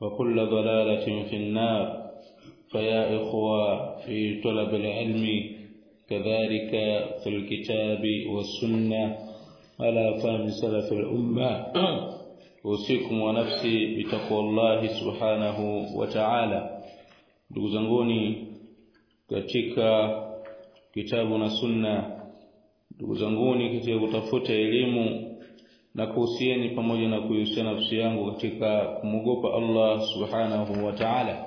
وكل ضلالة في النار. فيا إخوة في طلب العلم كذلك في الكتاب والسنة على فهم سلف الأمة. أوصيكم ونفسي بتقوى الله سبحانه وتعالى. ndugu zanguni katika kitabu na sunna. ndugu elimu na kuhusieni pamoja na kuihusia nafsi yangu katika kumogopa Allah subhanahu wa ta'ala.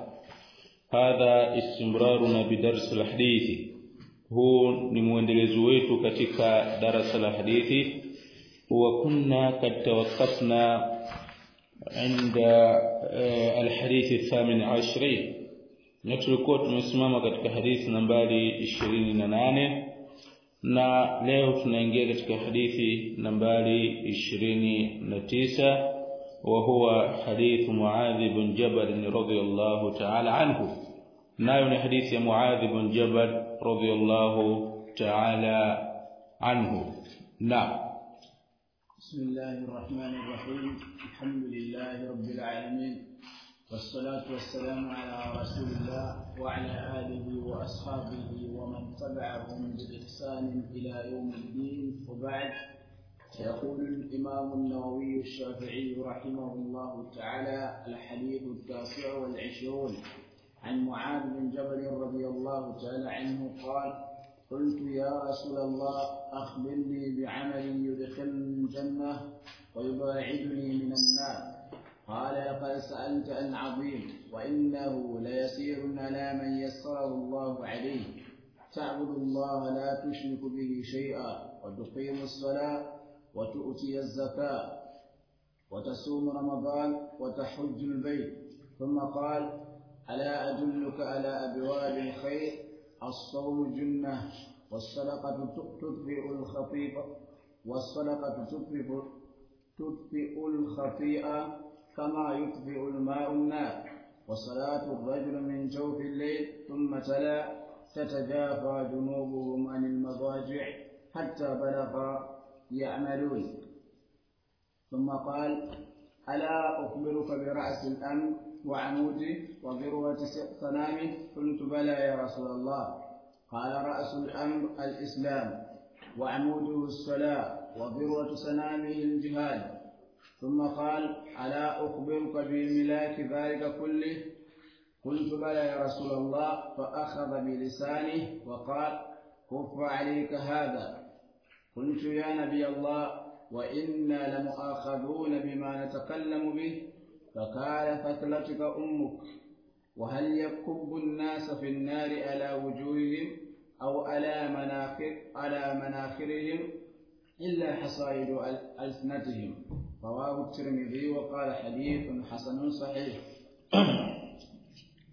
Hadha istimraruna bidars alhadithi huu ni muendelezo wetu katika darasa la hadithi. Wa kunna kad tawaqqafna inda eh, alhadithi thamin ashri. Na tulikuwa tumesimama katika hadithi nambari 28 na leo tunaingia katika hadithi nambari 29 wa huwa hadith Muadh ibn Jabal radhiyallahu ta'ala anhu nayo ni hadithi ya Muadh ibn Jabal radhiyallahu ta'ala anhu na بسم الله الرحمن الرحيم الحمد لله رب العالمين والصلاة والسلام على رسول الله وعلى آله وأصحابه ومن تبعهم بإحسان إلى يوم الدين. وبعد يقول الإمام النووي الشافعي رحمه الله تعالى الحديث التاسع والعشرون عن معاذ بن جبل رضي الله تعالى عنه قال قلت يا رسول الله أخبرني بعمل يدخلني الجنة ويباعدني من النار. قال لقد سألت عن عظيم وإنه ليسير على من يسره الله عليه. تعبد الله لا تشرك به شيئا وتقيم الصلاة وتؤتي الزكاة وتصوم رمضان وتحج البيت. ثم قال ألا أدلك على أبواب الخير؟ الصوم جنة والصدقة تطفئ الخطيئة والصدقة تطفئ تطفئ الخطيئة. كما يطفئ الماء النار. وصلاة الرجل من جوف الليل ثم تلا تتجافى جنوبهم عن المضاجع حتى بلغ يعملون. ثم قال ألا أخبرك برأس الأمر وعموده وذروة صنامه قلت بلى يا رسول الله. قال رأس الأمر الإسلام. وعموده الصلاة وذروة سنامه الجهاد. ثم قال ألا أخبرك بملاك ذلك كله؟ قلت بلى يا رسول الله. فأخذ بلسانه وقال كف عليك هذا. قلت يا نبي الله وإنا لمؤاخذون بما نتكلم به. فقال ثكلتك أمك وهل يكب الناس في النار على وجوههم أو على مناخر على مناخرهم إلا حصائد ألسنتهم؟ رواه الترمذي وقال حديث حسن صحيح.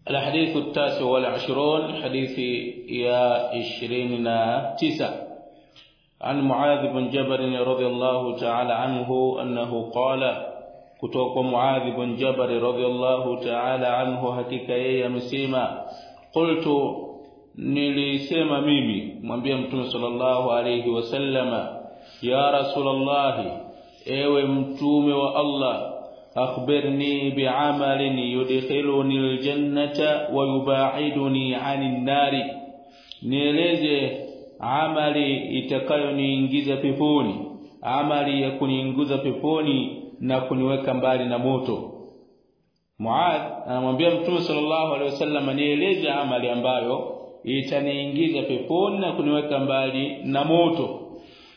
الحديث التاسع والعشرون حديث يا عشريننا تسع. عن معاذ بن جبر رضي الله تعالى عنه أنه قال كتوك معاذ بن جبر رضي الله تعالى عنه هكيك يا مسيما. قلت نليسيما ميمي. من بيمتون صلى الله عليه وسلم يا رسول الله ewe mtume wa Allah akhbirni bi'amalin yudkhiluni aljannata wa yubaiduni 'anil nari. Nieleze amali itakayoniingiza peponi amali ya kuniingiza peponi na kuniweka mbali na moto. Muad anamwambia Mtume sallallahu alaihi wasallam nieleze amali ambayo itaniingiza peponi na kuniweka mbali na moto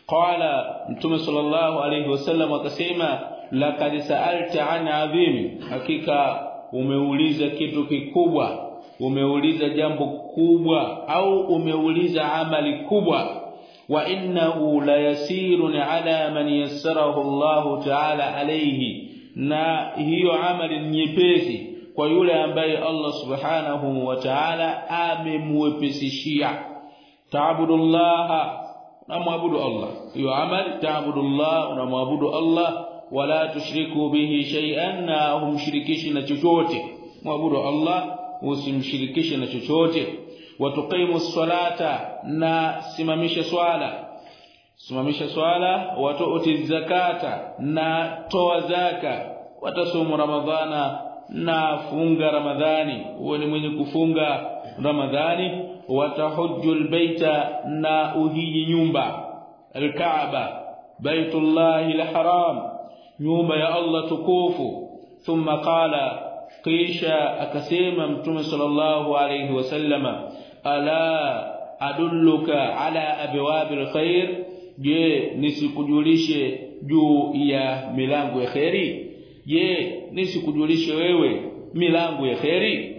qala mtume sallallahu alayhi wasallam akasema laqad sa'alta an adhim hakika umeuliza kitu kikubwa umeuliza jambo kubwa au umeuliza amali kubwa. Wa innahu la yasirun ala man yassarahu Allah ta'ala alayhi. Na hiyo amali nyepesi kwa yule ambaye Allah subhanahu wa ta'ala amemwepesishia. Ta'budullaha unamwabudu Allah. Hiyo amali ta'budullah unamwabudu Allah wala tushriku bihi shay'an na humshirikishi na chochote. Mwabudu Allah usimshirikishe na chochote. Watuqimu salata na simamisha swala. Simamisha swala watuuti zakata na toa zaka. Watasumu ramadhana na funga ramadhani. Uwe ni mwenye kufunga ramadhani وتحج البيت نا اوهي نيومبا الكعبة بيت الله الحرام. نيومبا يا الله تكوف. ثم قال قيشا أكسيما؟ متوم صلى الله عليه وسلم ألا أدلك على أبواب الخير؟ je nisikujulishe juu ya milango ya khairi je nisikujulishe wewe milango ya khairi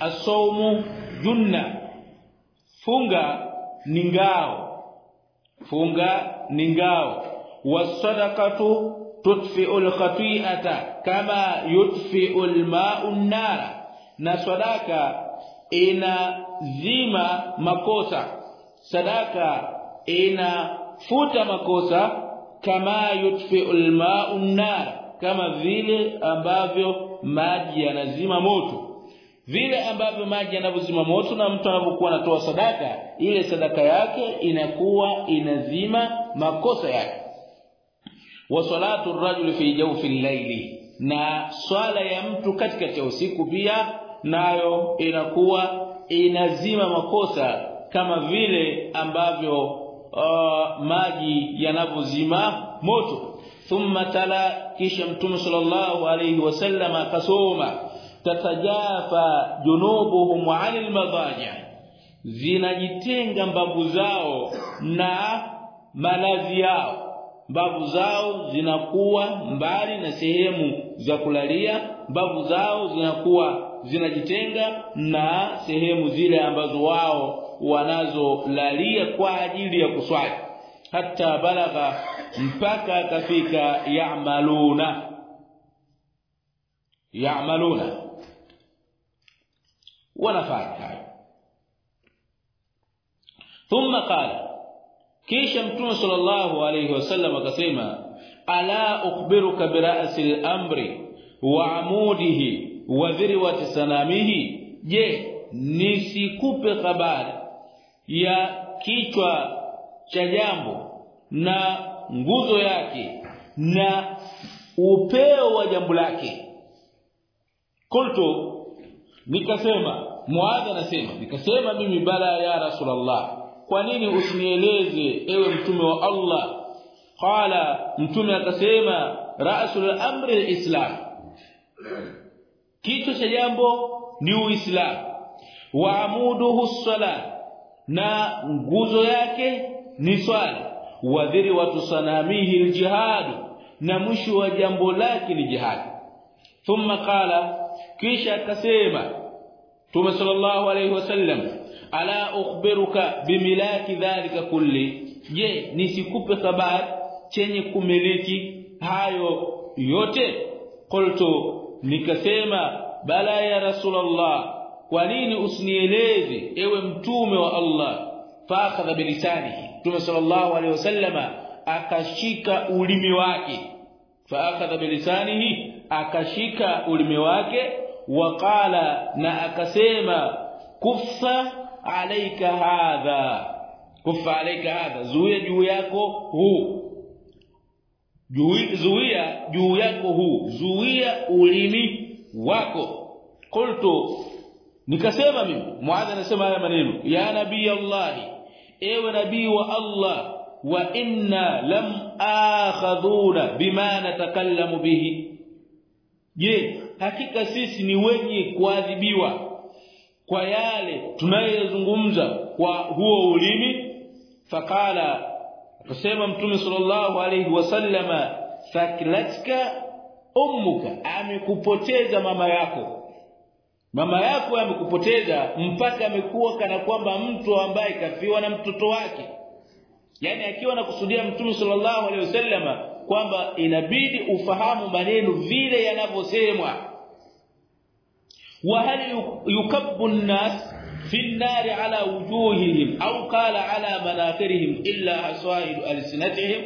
as-sawm junnah funga ni ngao. Funga ni ngao. Wasadaqatu tudfi'u alkhati'ata kama yudfi'u alma'u an-nar. Na sadaka inazima makosa. Sadaka inafuta makosa kama yudfi'u alma'u an-nar. Kama vile ambavyo maji yanazima moto vile ambavyo maji yanavyozima moto na mtu anapokuwa anatoa sadaka ile sadaka yake inakuwa inazima makosa yake. Wa salatu ar-rajul fi jawfi al-layli na swala ya mtu katikati ya usiku pia nayo inakuwa inazima makosa kama vile ambavyo uh, maji yanavyozima moto. Thumma tala kisha mtume sallallahu alayhi wasallam akasoma tatajafa junubuhum 'anil madaji zinajitenga mbavu zao na malazi yao. Mbavu zao zinakuwa mbali na sehemu za kulalia. Mbavu zao zinakuwa zinajitenga na sehemu zile ambazo wao wanazolalia kwa ajili ya kuswali. Hata balagha mpaka akafika ya'maluna. Ya'maluna wanafanya hayo thumma qala kisha mtume sallallahu alayhi wasallam akasema ala ukhbiruka bira'si al-amri wa amudihi wa dhirwati sanamihi je nisikupe habari ya kichwa cha jambo na nguzo yake na upeo wa jambo lake? Kultu nikasema muadha anasema nikasema mimi bala ya rasulullah kwa nini usinieleze ewe mtume wa Allah? Qala mtume akasema rasul amri alislam. Kichwa cha jambo ni uislamu. Wa amuduhu sala na nguzo yake ni swala. Wadhiri watu sanamihi aljihad na mwisho wa jambo lake ni jihad. Thumma qala kisha akasema Mtume sallallahu alayhi wasallam ala ukhbiruka bimilaki dhalika kulli? Je nisikupe habari chenye kumiliki hayo yote? Qultu nikasema bala ya rasulullah kwa nini usinieleze ewe mtume wa Allah? Faakhadha bilisanihi. Mtume sallallahu alayhi wasallama akashika ulimi wake. Faakhadha bilisanihi akashika ulimi wake وقال نا اكسما كف عليك هذا. كف عليك هذا. زوية جو yako هو. زوية جو yako هو. زوية ulimi wako. قلت نكسما مني معاذ انسمع هذا منينو يا نبي الله إيوه نبي والله وإنا لم آخذونا بما نتكلم به. جيه hakika sisi ni wenye kuadhibiwa kwa yale tunayozungumza kwa huo ulimi. Fakala akasema mtume sallallahu alayhi wasallama thaklatka ummuka amekupoteza mama yako. Mama yako amekupoteza mpaka amekuwa kana kwamba mtu ambaye kafiwa na mtoto wake yani akiwa anakusudia mtume sallallahu alaihi wasallama kwamba inabidi ufahamu maneno vile yanavyosemwa. Wa hal yukabbu an-nas fi an-nar ala wujuhihim au qala ala manakirihim illa hasaid alsinatihim.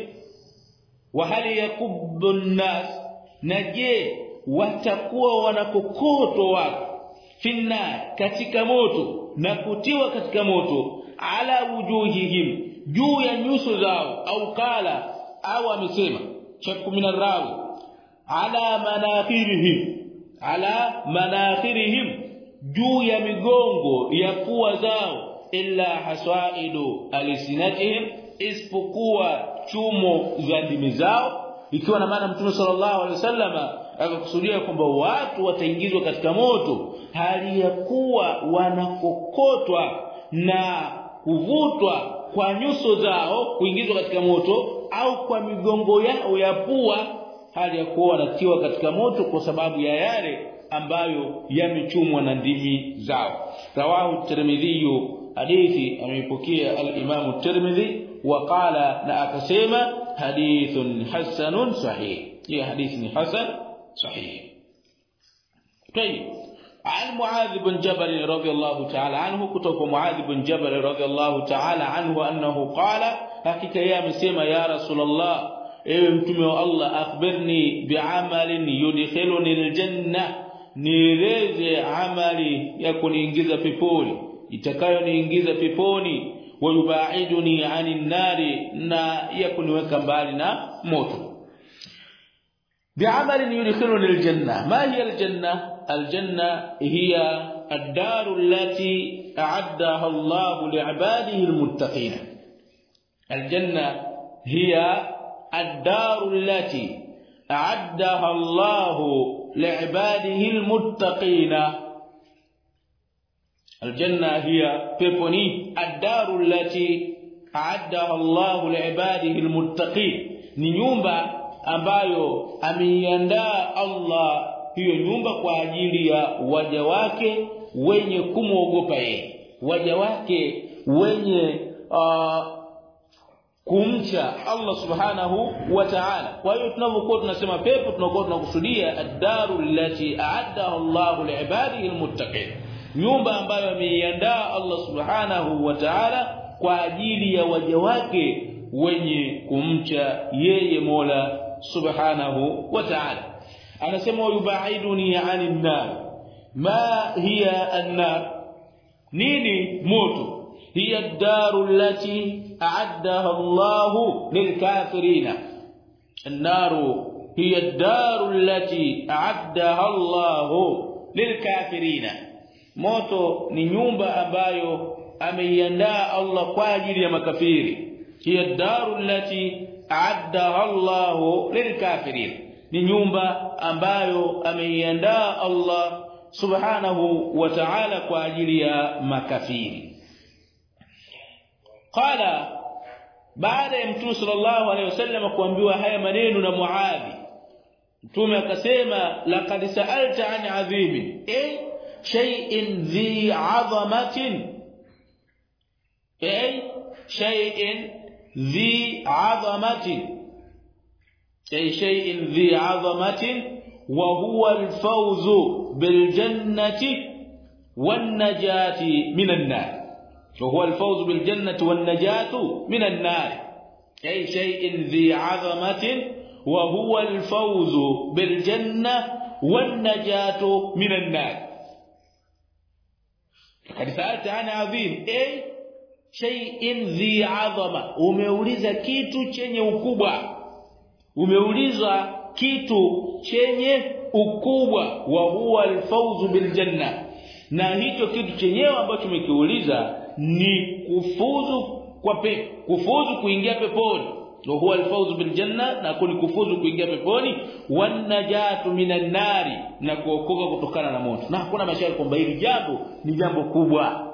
Wa hal yakubbu an-nas naje watakuwa wanakokotwa watu finna katika moto na kutiwa katika moto ala wujuhihim juu ya nyuso zao au kala au amesema cha 10 rawi ala manakhirihim ala manakhirihim juu ya migongo ya pua zao illa haswaidu alisinatihim isipokuwa chumo za ndimi zao ikiwa na maana mtume sallallahu alaihi wasallama akakusudia kwamba watu wataingizwa katika moto hali ya kuwa wanakokotwa na kuvutwa kwa nyuso zao kuingizwa katika moto au kwa migongo yao ya pua hali ya kuwa wanatiwa katika moto kwa sababu ya yale ambayo yamechumwa na ndimi zao. Rawahu tirmidhi hadithi ameipokea al-Imam tirmidhi waqala na akasema hadithun hasanun sahih. Hii hadithi ni hasan sahih. Tayeb عن معاذ بن جبل رضي الله تعالى عنه كتب معاذ بن جبل رضي الله تعالى عنه أنه قال حقيقة يا مسيما يا رسول الله ewe mtume wa Allah akhbirni bi'amalin yudkhiluni aljanna nieleze amali ya kuniingiza peponi itakayoniingiza peponi wayubaiduni anin nari na ya kuniweka mbali na moto بعمل يدخلني الجنة ما هي الجنة الجنة هي الدار التي أعدها الله لعباده المتقين. الجنة هي الدار التي أعدها الله لعباده المتقين. الجنة هي بيبوني الدار التي أعدها الله لعباده المتقين. ni nyumba ambayo ameiandaa Allah hiyo nyumba kwa ajili ya waja wake wenye kumwogopa yeye. Waja wake wenye uh, kumcha Allah subhanahu wa ta'ala. Kwa hiyo tunapokuwa tunasema pepo tunakuwa tunakusudia ad-daru allati a'addaha Allahu li'ibadihi al-muttaqin nyumba ambayo ameiandaa Allah subhanahu wa ta'ala kwa ajili ya waja wake wenye kumcha yeye Mola subhanahu wa ta'ala anasema yubaiduni 'anil nar ma hiya an-nar nini moto hiya ad-daru allati a'addaha Allah lilkafirina an-nar hiya ad-daru allati a'addaha Allah lilkafirina moto ni nyumba ambayo ameiandaa Allah kwa ajili ya makafiri hiya ad-daru allati a'addaha Allah lilkafirin ni nyumba ambayo ameiandaa Allah subhanahu wa ta'ala kwa ajili ya makafiri qala baada ya mtume sallallahu alayhi wasallam kuambiwa haya maneno na Muadhi mtume akasema laqad sa'alta an azimi eh shay'in dhi 'azamatin eh shay'in ذي عظمة أي شيء ذي عظمة وهو الفوز بالجنة والنجاة من النار. وهو الفوز بالجنة والنجاة من النار. أي شيء ذي عظمة وهو الفوز بالجنة والنجاة من النار. قد سألت عن عظيم. أي shay'in dhi adhama umeuliza kitu chenye ukubwa umeuliza kitu chenye ukubwa wa huwa alfauzu biljanna. Na hicho kitu chenyewe ambacho tumekiuliza ni kufuzu kwa pe, kufuzu kuingia peponi. Na huwa alfauzu bil janna na kulikufuzu kuingia peponi. Wanajatu minan nari na kuokoka kutokana na moto. Na hakuna mashaka kwamba hili jambo ni jambo kubwa.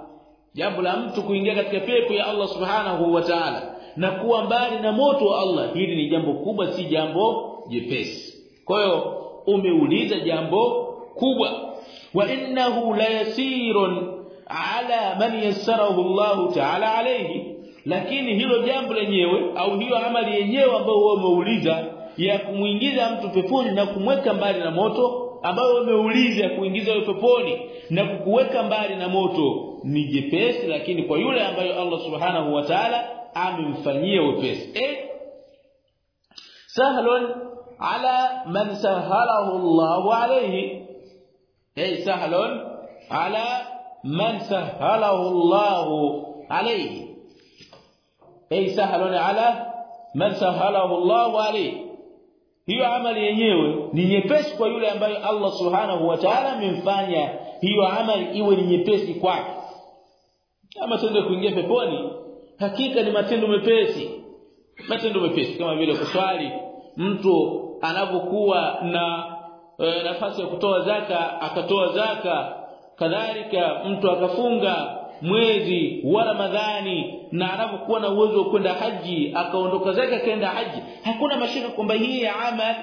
Jambo la mtu kuingia katika pepo ya Allah subhanahu wa ta'ala na kuwa mbali na moto wa Allah. Hili ni jambo kubwa si jambo jepesi. Kwa hiyo umeuliza jambo kubwa. Wa innahu la yasirun ala man yassarahu Allah ta'ala alayhi. Lakini hilo jambo lenyewe au hiyo amali yenyewe ambayo wewe umeuliza ya kumuingiza mtu peponi na kumweka mbali na moto ambayo umeuliza kuingiza wewe peponi na kukuweka mbali na moto ni jepesi lakini kwa yule ambayo Allah subhanahu wa ta'ala amemfanyia wepesi eh sahlun ala man sahalahu Allah alayhi eh sahlun ala man sahalahu Allah alayhi eh sahlun ala man sahalahu Allah alayhi hiyo amali yenyewe ni nyepesi kwa yule ambaye Allah subhanahu wa ta'ala amemfanya hiyo amali iwe ni nyepesi kwake kama ya kuingia peponi. Hakika ni matendo mepesi. Matendo mepesi kama vile kuswali. Mtu anapokuwa na e, nafasi ya kutoa zaka akatoa zaka. Kadhalika mtu akafunga mwezi wa Ramadhani na anapokuwa na uwezo wa kwenda haji akaondoka zake akaenda haji. Hakuna mashaka kwamba hii amal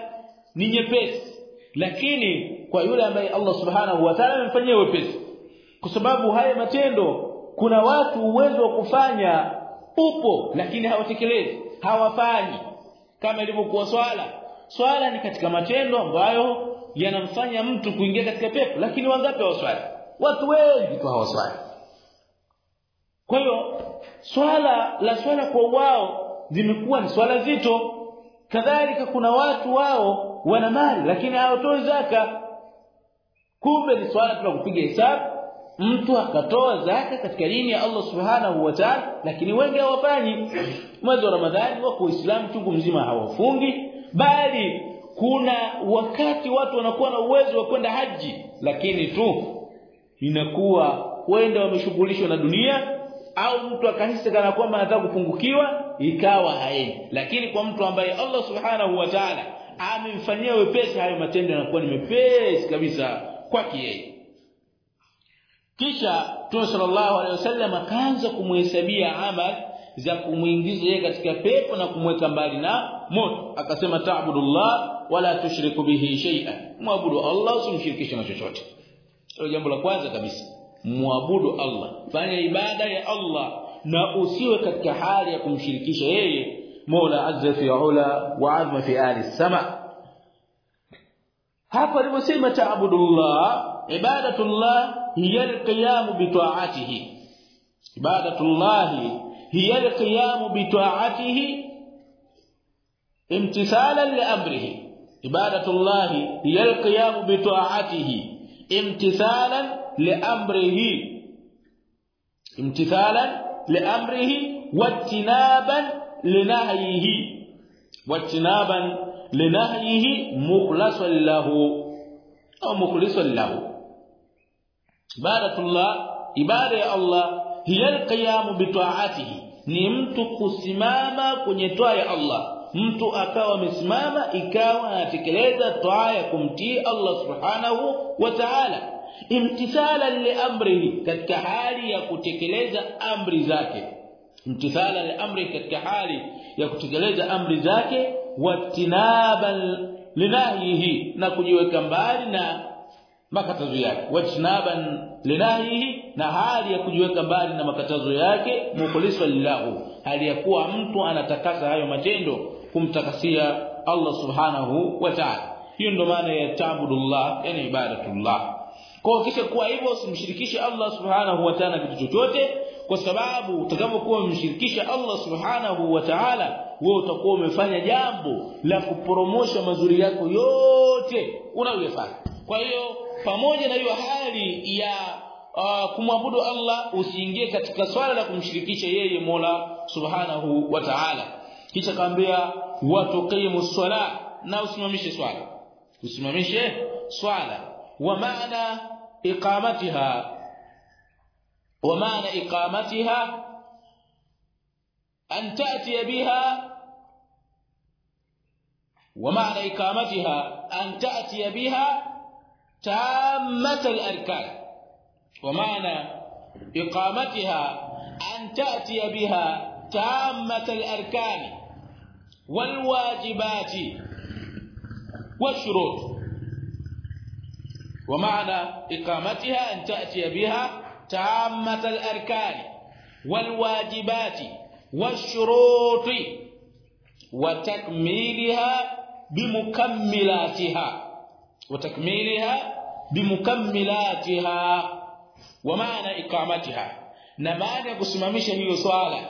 ni nyepesi. Lakini kwa yule ambaye Allah subhanahu wa ta'ala amemfanyia wepesi. Kwa sababu haya matendo kuna watu uwezo wa kufanya upo lakini hawatekelezi hawafanyi. Kama ilivyokuwa swala. Swala ni katika matendo ambayo yanamfanya mtu kuingia katika pepo. Lakini wangapi hawaswali watu wengi tu hawaswali kwa hiyo swala la swala kwa wao zimekuwa ni swala zito. Kadhalika kuna watu wao wana mali lakini hawatoi zaka. Kumbe ni swala tu kupiga hesabu mtu akatoa zaka katika dini ya Allah subhanahu wa ta'ala lakini wengi hawafanyi. Mwezi wa ramadhani wako uislamu chungu mzima hawafungi. Bali kuna wakati watu wanakuwa na uwezo wa kwenda haji lakini tu inakuwa wenda wameshughulishwa na dunia au mtu akahisi kana kwamba anataka kupungukiwa ikawa haendi. Lakini kwa mtu ambaye Allah subhanahu wa ta'ala amemfanyia wepesi hayo matendo yanakuwa ni mepesi kabisa kwake yeye kisha Mtume sallallahu alaihi wasallam akaanza kumhesabia amal za kumuingiza yeye katika pepo na kumweka mbali na moto. Akasema ta'budullah wala tushriku bihi shay'an. Muabudu Allah usimshirikishe na chochote. Hilo jambo la kwanza kabisa. Muabudu Allah. Fanya ibada ya Allah na usiwe katika hali ya kumshirikisha yeye Mola azza fi ula wa azma fi ali sama hapa aliposema ta'budullah ibadatullah hiya alqiyam bi ta'atihi ibadatullah hiya alqiyam bi ta'atihi imtithalan li amrihi ibadatullah hiya alqiyam bi ta'atihi imtithalan li amrihi imtithalan li amrihi wattinaban linahyihi wattinaban linahyihi mukhlasan lahu au mukhlisan lahu ibadatullah ibada ya Allah hiya alqiyamu bitaatihi ni mtu kusimama kwenye toa ya Allah. Mtu akawa amesimama ikawa anatekeleza toa ya kumtii Allah subhanahu wa ta'ala. Imtithala li amrihi katika hali ya kutekeleza amri zake. Imtithala liamri katika hali ya kutekeleza amri zake. Watinaban linahyihi na kujiweka mbali na makatazo yake. Wajnaban linahihi na hali ya kujiweka mbali na makatazo yake mukhlisa lillahu hali ya kuwa mtu anatakasa hayo matendo kumtakasia Allah subhanahu wa ta'ala. Hiyo ndo maana ya ta'budullah yani ibadatullah. Kwa kisha kuwa hivyo usimshirikishe Allah subhanahu wa ta'ala kitu chochote kwa sababu utakapokuwa umshirikisha Allah subhanahu wa ta'ala wewe utakuwa umefanya jambo la kuporomosha mazuri yako yote unayofanya. Kwa hiyo pamoja na hiyo hali ya uh, kumwabudu Allah usiingie katika swala la kumshirikisha yeye Mola Subhanahu wa Ta'ala. Kisha kaambia watuqimu swala na usimamishe swala. Usimamishe swala. Wa maana iqamatiha wa maana iqamatiha an ta'ti biha wa maana iqamatiha an ta'ti biha تامة الأركان ومعنى إقامتها أن تأتي بها تامة الأركان والواجبات والشروط. ومعنى إقامتها أن تأتي بها تامة الأركان والواجبات والشروط وتكميلها بمكملاتها. watakmiliha bimukammilatiha wa maana ikamatiha na maana ya kusimamisha hiyo swala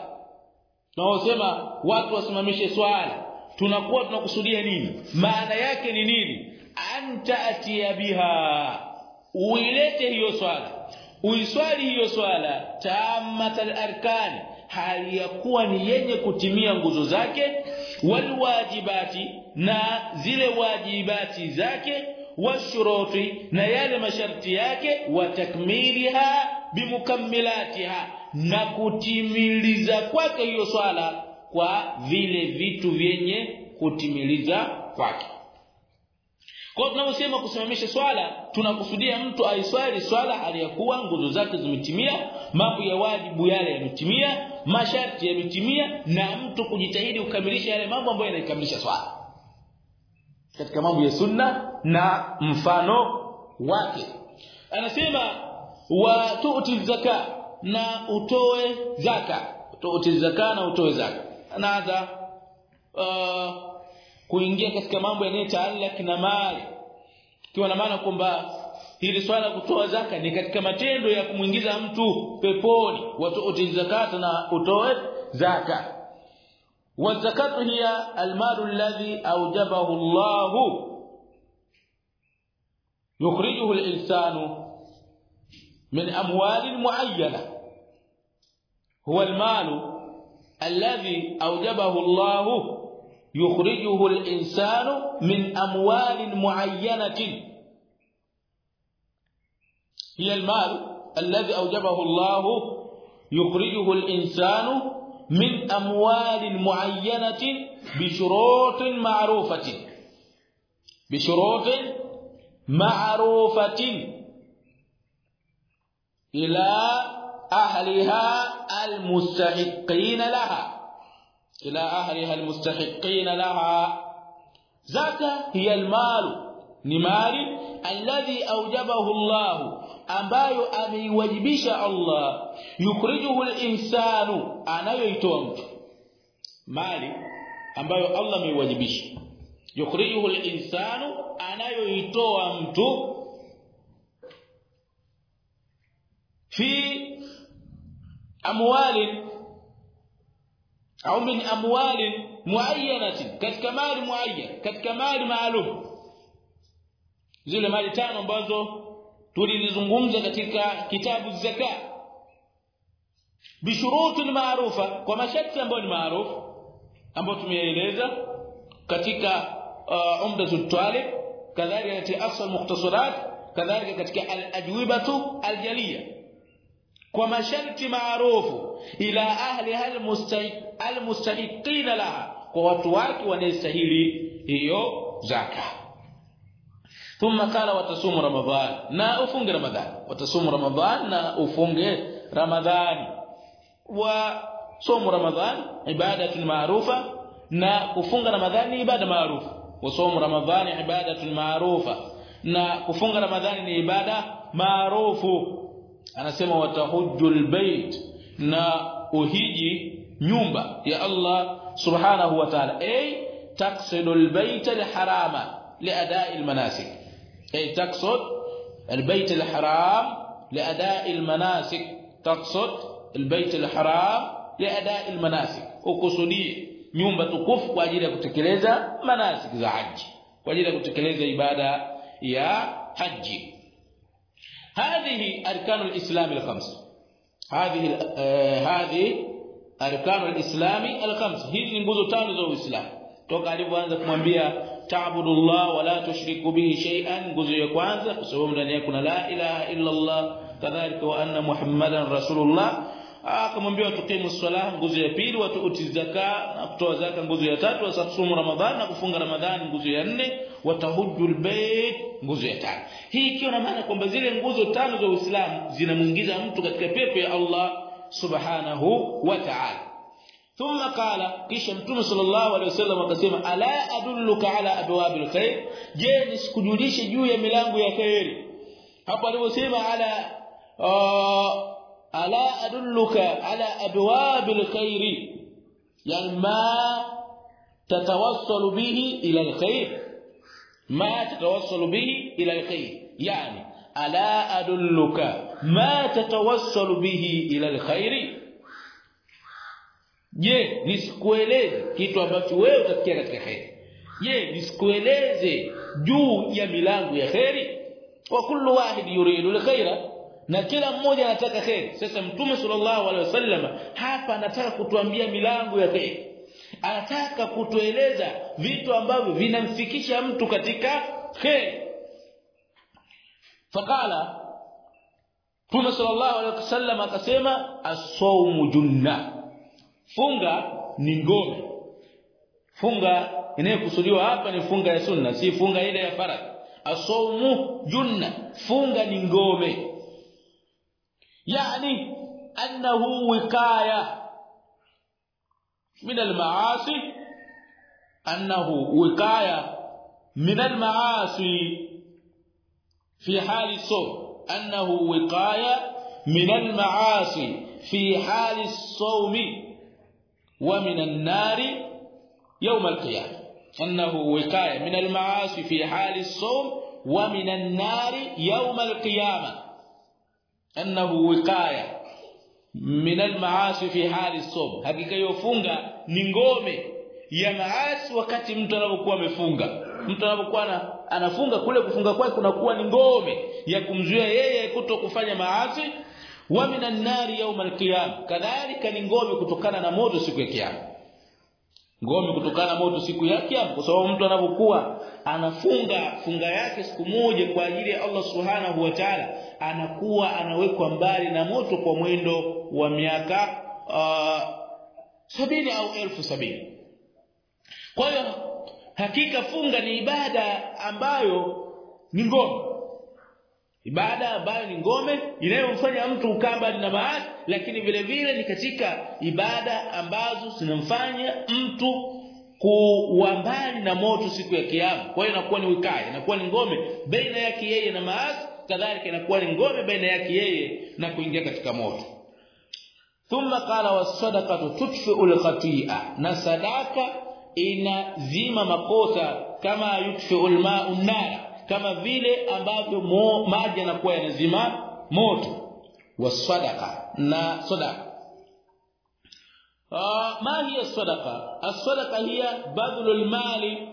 tunaosema watu wasimamishe swala tunakuwa tunakusudia nini? Maana yake ni nini? Anta biha uilete hiyo swala. Uiswali hiyo swala taammatal arkan hali ya kuwa ni yenye kutimia nguzo zake walwajibati na zile wajibati zake washuruti na yale masharti yake wa takmiliha bimukammilatiha na kutimiliza kwake hiyo swala kwa vile vitu vyenye kutimiliza kwake. Kwa tunaposema kusimamisha swala tunakusudia mtu aiswali swala aliyakuwa nguzo zake zimetimia mambo ya wajibu yale yametimia masharti yametimia na mtu kujitahidi kukamilisha yale mambo ambayo yanaikamilisha swala katika mambo ya sunna na mfano wake. Anasema wa tu'ti zaka na utoe zaka. Tu'ti zaka na utoe zaka. Anaanza uh, kuingia katika mambo yanayotaallaki na mali. Kiwa na maana kwamba hili swala kutoa zaka ni katika matendo ya kumwingiza mtu peponi. Watu zakata na utoe zaka والزكاة هي المال الذي أوجبه الله. يخرجه الإنسان من أموال معينة. هو المال الذي أوجبه الله. يخرجه الإنسان من أموال معينة. هي المال الذي أوجبه الله. يخرجه الإنسان من أموال معينة بشروط معروفة. بشروط معروفة. إلى أهلها المستحقين لها. إلى أهلها المستحقين لها. زكاه هي المال. ni الذي أوجبه الله. Ambayo ameiwajibisha Allah yukrijuhu al-insanu anayoitoa mtu mali ambayo Allah ameiwajibisha yukrijuhu al-insanu anayoitoa mtu fi amwali au min amwali muayyanatin katika mali muayyan katika mali maalum zile mali tano ambazo tulizungumza katika kitabu zaka bishurutun maarufa kwa masharti ambayo ni maarufu ambayo tumeeleza katika uh, umdatul talib kadhalika katika afsal mukhtasarat kadhalika katika al-ajwibatu al-jaliya. Kwa masharti maarufu ila ahli al-mustahiqina laha kwa watu wake wanastahili hiyo zaka ثم قال وتصوم رمضان. نا افون رمضان. وتصوم رمضان نا افون رمضان. وصوم رمضان عبادة معروفة نا افون رمضان عبادة معروفة. وصوم رمضان عبادة معروفة. نا افون رمضان عبادة معروفه أنا اسمع وتحج البيت. نا اوحجي nyumba ya الله سبحانه وتعالى. ta'ala تقصد البيت الحرام لأداء المناسك. اي تقصد البيت الحرام لأداء المناسك. تقصد البيت الحرام لأداء المناسك. اقصدي نيومه تكف واجله كتكلزا مناسك ذا حج واجله كتكلزا عباده يا حج هذه اركان الإسلام الخمسه هذه هذه اركان الاسلام الخمسه هي نقوزو ثاني ذو الاسلام toka alipoanza kumwambia ta'budullah wa la tushriku bihi shay'an nguzo ya kwanza kwa sababu ndani yake kuna la ilaha illa Allah kadhalika wa anna muhammadan rasulullah. Akamwambia watukimu swala nguzo ya pili watuuti zaka na kutoa zaka nguzo ya tatu wasasumu ramadhan na kufunga ramadhani nguzo ya nne watahujju albayt nguzo ya tano. Hii ikiwa na maana kwamba zile nguzo tano za Uislamu zinamuingiza mtu katika pepo ya Allah subhanahu wa ta'ala ثم قال كيشا متوم صلى الله عليه وسلم وقسيما ألا أدلك على أبواب الخير؟ جيني سكجوليش جو يا ملانغو يا خير. أبو عليه وسلم على آه، ألا أدلك على أبواب الخير؟ يعني ما تتوصل به إلى الخير. ما تتوصل به إلى الخير. يعني ألا أدلك. ما تتوصل به إلى الخير؟ Je nisikueleze kitu ambacho wewe utafikia katika khair je nisikueleze juu ya milango ya heri? Wa kullu wahid yuridu alkhaira na kila mmoja anataka khair sasa mtume sallallahu alaihi wasallam hapa anataka kutuambia milango ya khair anataka kutueleza vitu ambavyo vinamfikisha mtu katika khair faqala Mtume sallallahu alaihi wasallam akasema as-sawmu junna funga ni ngome. Funga inayokusudiwa hapa ni funga ya sunna si funga ile ya faradhi asawmu junna funga ni ngome. Yani annahu wikaya min almaasi annahu wikaya min almaasi fi hali sawm annahu wikaya min almaasi fi hali sawmi ومن النار يوم القيامه انه وقايه من المعاصي في حال الصوم ومن النار يوم القيامه انه وقايه من المعاصي في حال الصوم hakika yofunga ni ngome ya maasi wakati mtu anapokuwa amefunga mtu anapokuwa anafunga kule kufunga kwake kunakuwa ni ngome ya kumzuia yeye kuto kufanya maasi wa minan nari yawm alqiyam. Kadhalika ni ngome kutokana na moto siku ya kiyama ngome kutokana na moto siku ya kiyama kwa sababu mtu anapokuwa anafunga funga yake siku moja kwa ajili ya Allah subhanahu wa ta'ala anakuwa anawekwa mbali na moto kwa mwendo wa miaka uh, sabini au elfu sabini. Kwa hiyo hakika funga ni ibada ambayo ni ngome ibada ambayo ni ngome inayomfanya mtu ukamba na maasi lakini vile vile ni katika ibada ambazo zinamfanya mtu kuwa mbali na moto siku ya kiyama. Kwa hiyo inakuwa ni wikaya inakuwa ni ngome baina yake yeye na maasi kadhalika inakuwa ni ngome baina yake yeye na kuingia katika moto. Thumma qala was-sadaqatu tudfi'u al-khati'a na sadaka inazima makosa kama yutfi'u al-ma'u an-nar kama vile ambavyo maji yanakuwa yanazima moto wasadaqa na sadaqa ah ma hiya sadaqa as-sadaqa hiya badlu al-mali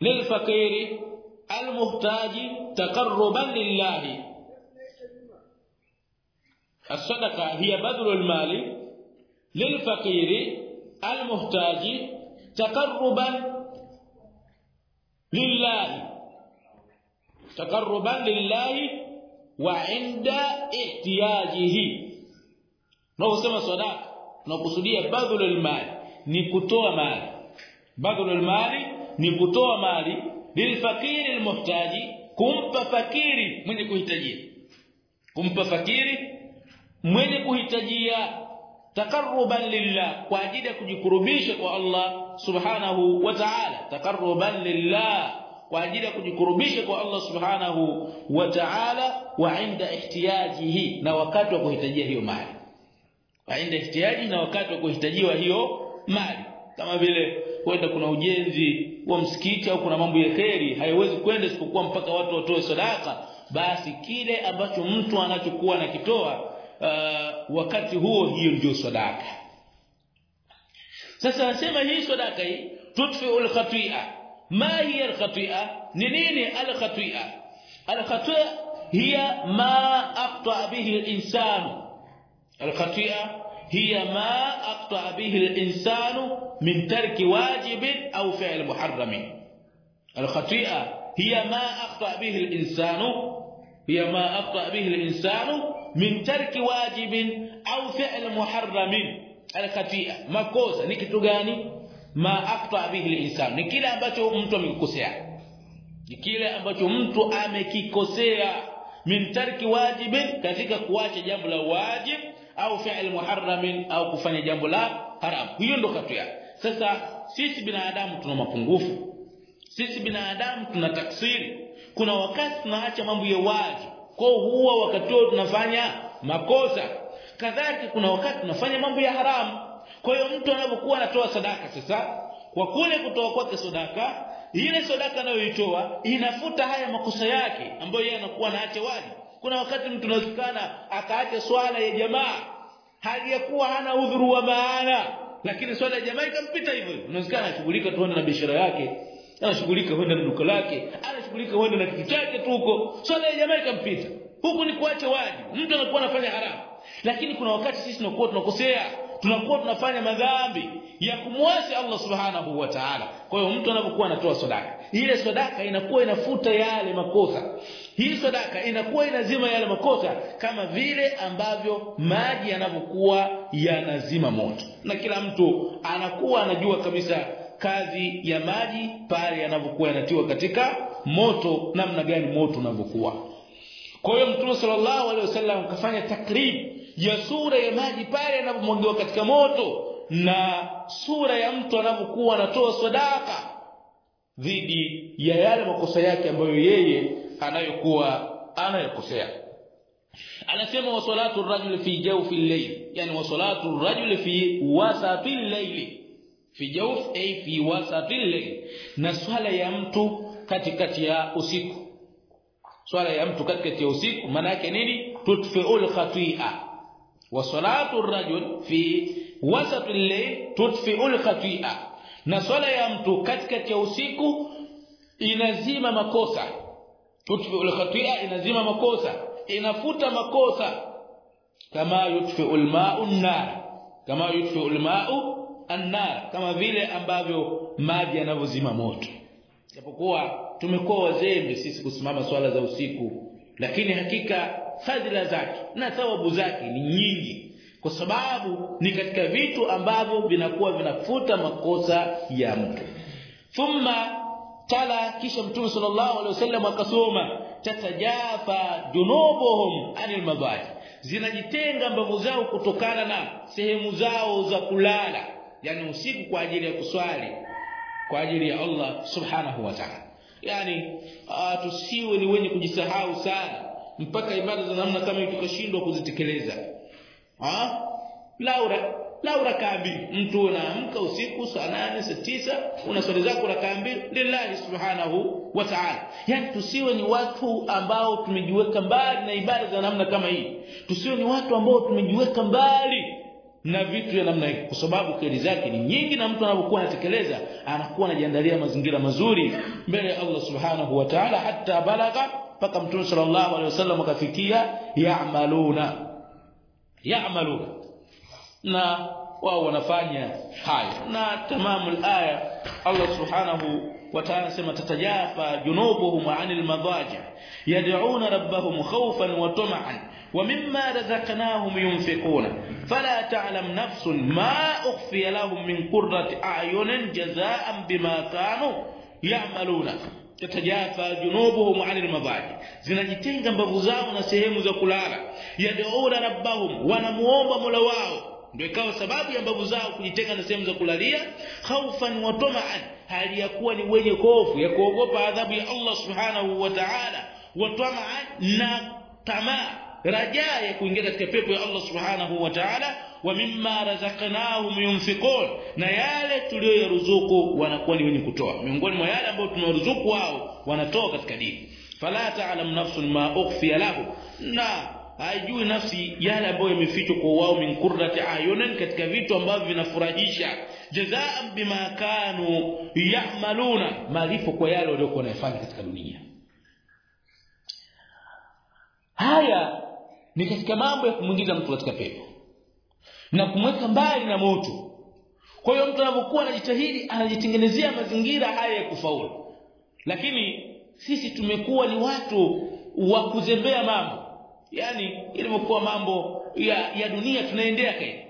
للفقير المحتاج تقربا لله الصدقه هي بذل المال للفقير المحتاج تقربا lillahi. Taqarruban lillahi wa inda ihtiyajihi. Tunaposema sadaka tunakusudia بذل المال ni kutoa mali badhulul mali ni kutoa mali lilfakiri almuhtaji kumpa fakiri mwenye kuhitajia. Kumpa fakiri mwenye kuhitajia takarruban lillah kwa ajili ya kujikurubisha kwa Allah subhanahu wa ta'ala. Takarruban lillah kwa ajili ya kujikurubisha kwa Allah subhanahu wa ta'ala wa inda ihtiyajihi na wakati wa kuhitajia hiyo mali. Wa inda ihtiyaji na wakati wa kuhitajiwa hiyo mali. Kama vile kwenda kuna ujenzi wa msikiti au kuna mambo ya kheri haiwezi kwenda isipokuwa mpaka watu watoe sadaka basi kile ambacho mtu anachokuwa nakitoa uh, wakati huo hiyo ndio sadaka sasa nasema hii sadaka hii tudfi'u al-khati'a ma hiya al-khati'a ni nini al-khati'a al-khati'a hiya ma aqta bihi al-insanu al-khati'a hiya ma aqta bihi al-insanu min tarki wajibin aw fi'l muharramin al-khati'a hiya ma aqta bihi al-insanu hiya ma aqta bihi al-insanu min tarki wajibin au fi'l muharramin. Al-khati'a makosa ni kitu gani? Ma aqta bihi al-insan ni kile ambacho mtu amekosea ni kile ambacho mtu amekikosea. Min tarki wajibin katika kuacha jambo la wajib au fi'l muharramin au kufanya jambo la haram. Hiyo ndo katia sasa sisi binadamu tuna mapungufu. Sisi binadamu tuna taksiri. Kuna wakati tunaacha mambo ya wajibu kwa huwa wakati huo tunafanya makosa. Kadhalika kuna wakati tunafanya mambo ya haramu. Kwa hiyo mtu anapokuwa anatoa sadaka sasa kwa kule kutoa kwake sadaka ile sadaka anayoitoa inafuta haya makosa yake ambayo yeye anakuwa anaacha wali kuna wakati mtu anasikana akaacha swala ya jamaa hali ya kuwa hana udhuru wa maana lakini swala ya jamaa ikampita hivyo unasikana anashughulika tuone na biashara yake anashughulika huenda na duka lake anashughulika huenda na kitu chake tu huko. Swala ya jamaa ikampita. Huku ni kuacha waji mtu anakuwa anafanya haramu. Lakini kuna wakati sisi tunakuwa tunakosea. Tunakuwa tunafanya madhambi ya kumwasi Allah subhanahu wa ta'ala. Kwa hiyo mtu anapokuwa anatoa sadaka ile sadaka inakuwa inafuta yale makosa. Hii sadaka inakuwa inazima yale makosa kama vile ambavyo maji yanavyokuwa yanazima moto. Na kila mtu anakuwa anajua kabisa kazi ya maji pale yanavyokuwa yanatiwa katika moto namna gani moto unavyokuwa. Kwa hiyo mtume sallallahu alaihi wasallam kafanya takrib ya sura ya maji pale yanapomwagiwa katika moto na sura ya mtu anapokuwa anatoa sadaka dhidi ya yale makosa yake ambayo yeye anayokuwa anayokosea. Anasema wa salatu rajuli fi jawfi al-layl yani wa salatu rajuli fi wasati al-layl fi jawf ay fi wasatil na swala ya mtu katikati ya usiku. Swala ya mtu katikati ya usiku maana yake nini? Tutfi'ul khati'a wa salatu ar-rajul fi wasatil layl tutfi'u al-khati'a. Na swala ya mtu katikati ya usiku inazima makosa. Tutfi'u al-khati'a inazima makosa. Inafuta makosa. Kama yutfiul al-ma'u an-nar. Kama yutfi'u al-ma'u an-nar kama vile ambavyo maji yanavyozima moto. Japokuwa tumekuwa wazembe sisi kusimama swala za usiku lakini hakika fadhila zake na thawabu zake ni nyingi kwa sababu ni katika vitu ambavyo vinakuwa vinafuta makosa ya mtu. Thumma tala kisha mtume sallallahu alaihi wasallam akasoma tatajafa junubuhum anil madaji zinajitenga mbavu zao kutokana na sehemu zao za kulala yani usiku kwa ajili ya kuswali kwa ajili ya Allah subhanahu wa ta'ala. Yani uh, tusiwe ni wenye kujisahau sana mpaka ibada za namna kama tukashindwa kuzitekeleza. Ah laura laura kambi mtu unaamka usiku saa nane saa tisa una swali zako rakaa lillahi subhanahu wa ta'ala. Yani tusiwe ni watu ambao tumejiweka mbali na ibada za namna kama hii. Tusiwe ni watu ambao tumejiweka mbali na vitu ya namna hii kwa sababu keli zake ni nyingi na mtu anapokuwa anatekeleza anakuwa anajiandalia mazingira mazuri mbele ya Allah subhanahu wa ta'ala hata balagha mpaka mtume sallallahu alaihi wasallam akafikia ya'maluna. Ya'maluna. Na wao wanafanya hayo. Na tamamu aya Allah subhanahu wa ta'ala sema tatajafa junubuhum 'anil madaji yad'una rabbahum khawfan wa tama'an ومما رزقناهم ينفقون فلا تعلم نفس ما اخفي لهم من قرة اعين جزاء بما كانوا يعملون tatajafa junubuhum 'anil madaji zinajitenga mbavu zao na sehemu za kulala yad'una rabbahum wanamuomba mola wao ndio ikawa sababu ya mbavu zao kujitenga na sehemu za kulalia. Khaufan wa tama'an. Hali ya kuwa ni wenye hofu ya kuogopa adhabu ya Allah subhanahu wa ta'ala. Wa tama'an na tamaa rajaa ya kuingia katika pepo ya Allah subhanahu wa ta'ala. Wa mimma razaqnahum yunfiqun. Na yale tuliyoyaruzuku wanakuwa ni wenye kutoa. Miongoni mwa yale ambayo tunawaruzuku wao wanatoa katika dini. Fala ta'lam nafsun ma ukhfiya lahu na haijui nafsi yale ambayo yamefichwa kwa wao min qurrati ayunin katika vitu ambavyo vinafurahisha. Jazaan bima kanu ya'maluna malipo kwa yale waliokuwa wanafanya katika dunia. Haya ni katika mambo ya kumwingiza mtu katika pepo na kumweka mbali na moto kwa hiyo mtu anapokuwa anajitahidi anajitengenezea mazingira haya ya kufaulu. Lakini sisi tumekuwa ni watu wa kuzembea mambo yani ilivyokuwa mambo ya, ya dunia tunaendea kai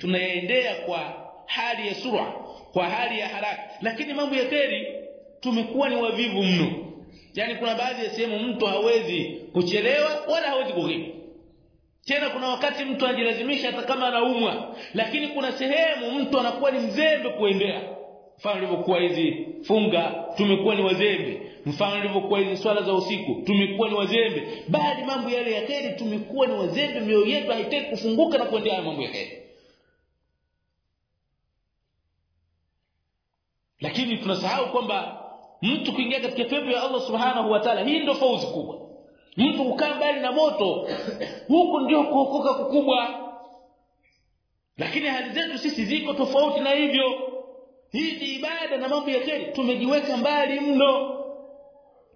tunaendea kwa hali ya sur'a kwa hali ya haraka. Lakini mambo ya kheri tumekuwa ni wavivu mno. Yani kuna baadhi ya sehemu mtu hawezi kuchelewa wala hawezi kughibu tena kuna wakati mtu anajilazimisha hata kama anaumwa. Lakini kuna sehemu mtu anakuwa ni mzembe kuendea. Mfano ilivyokuwa hizi funga tumekuwa ni wazembe mfano ilivyokuwa hizi swala za usiku tumekuwa ni wazembe. Bali mambo yale ya kheri tumekuwa ni wazembe. Mioyo yetu haitaki kufunguka na kuendea mambo ya kheri. Lakini tunasahau kwamba mtu kuingia katika pepo ya Allah subhanahu wa ta'ala hii ndio fauzi kubwa. Mtu kukaa mbali na moto huku ndio kuokoka kukubwa. Lakini hali zetu sisi ziko tofauti na hivyo. Hii ni ibada na mambo ya kheri. Tumejiweka mbali mno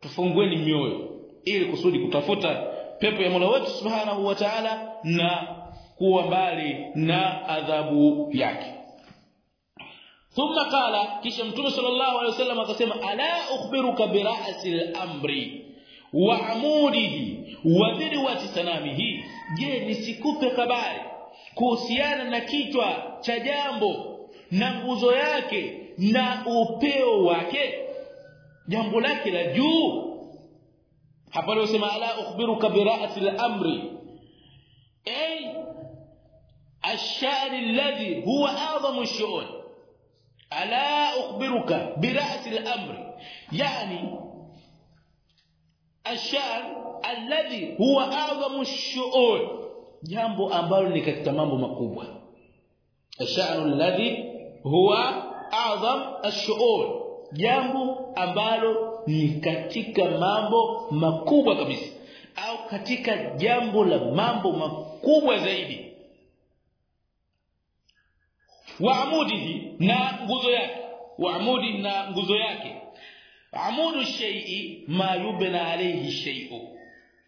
tufungueni mioyo ili kusudi kutafuta pepo ya Mola wetu subhanahu wa ta'ala na kuwa mbali na adhabu yake. Thumma qala kisha mtume sallallahu alaihi wasallam akasema ala ukhbiruka bi ra'sil amri wa amudihi wa dirwati sanamihi. Je nisikupe habari kuhusiana na kichwa cha jambo na nguzo yake na upeo wake jambo lake la juu. Hapa leo sema ala ukhbiruka bi ra'sil amri. Ay الشأن الذي هو أعظم الشؤون ألا أخبرك برأس الأمر يعني الشأن الذي هو أعظم الشؤون jambo ambalo ni katika mambo makubwa. الشأن الذي هو أعظم الشؤون jambo ambalo ni katika mambo makubwa kabisa au katika jambo la mambo makubwa zaidi. Waamudihi na nguzo yake. Waamudi na nguzo yake. Amudu shay'i ma yubna alayhi shay'u.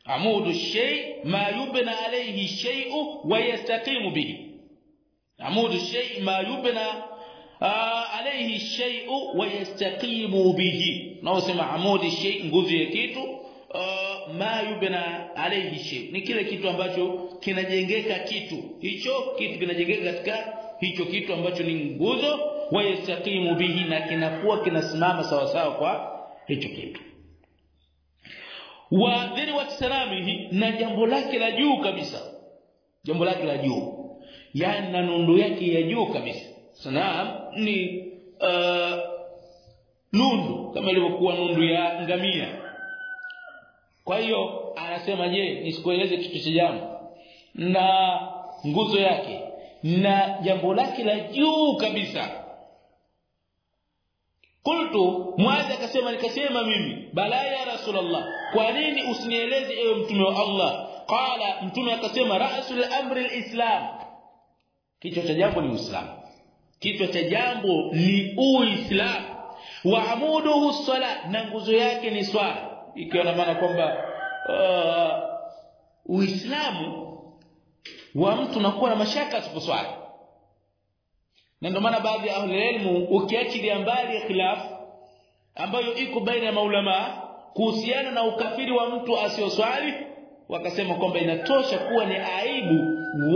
Amudu shay ma yubna alayhi shay'u wa yastaqimu bihi. Amudu shay ma yubna alayhi shay'u wa yastaqimu bihi. Naosema amudi shay nguzo ya kitu. Ma yubna alayhi shay ni kile kitu ambacho kinajengeka kitu. Hicho kitu kinajengeka katika hicho kitu ambacho ni nguzo. Wayastaqimu bihi na kinakuwa kinasimama sawa sawa kwa hicho kitu. Wa dhirwat salamihi na jambo lake la juu kabisa. Jambo lake la juu. Yani na nundu yake ya juu kabisa. Sanam ni uh, nundu kama ilivyokuwa nundu ya ngamia. Kwa hiyo anasema je nisikueleze kitu cha jambo? Na nguzo yake na jambo lake la juu kabisa. Kultu Muadh akasema nikasema mimi bala ya Rasulullah kwa nini usinieleze ewe mtume wa Allah? Qala mtume akasema ra'sul amri alislam. Kichwa cha jambo ni uislamu kichwa cha jambo ni uislamu. Wa amuduhu sala na nguzo yake ni swala. Ikiwa na maana kwamba uh, uislamu wa mtu nakuwa na mashaka asiposwali na ndio maana baadhi ya ahli ilmu ukiachilia mbali khilaf ambayo iko baina ya maulama kuhusiana na ukafiri wa mtu asiyoswali wakasema kwamba inatosha kuwa ni aibu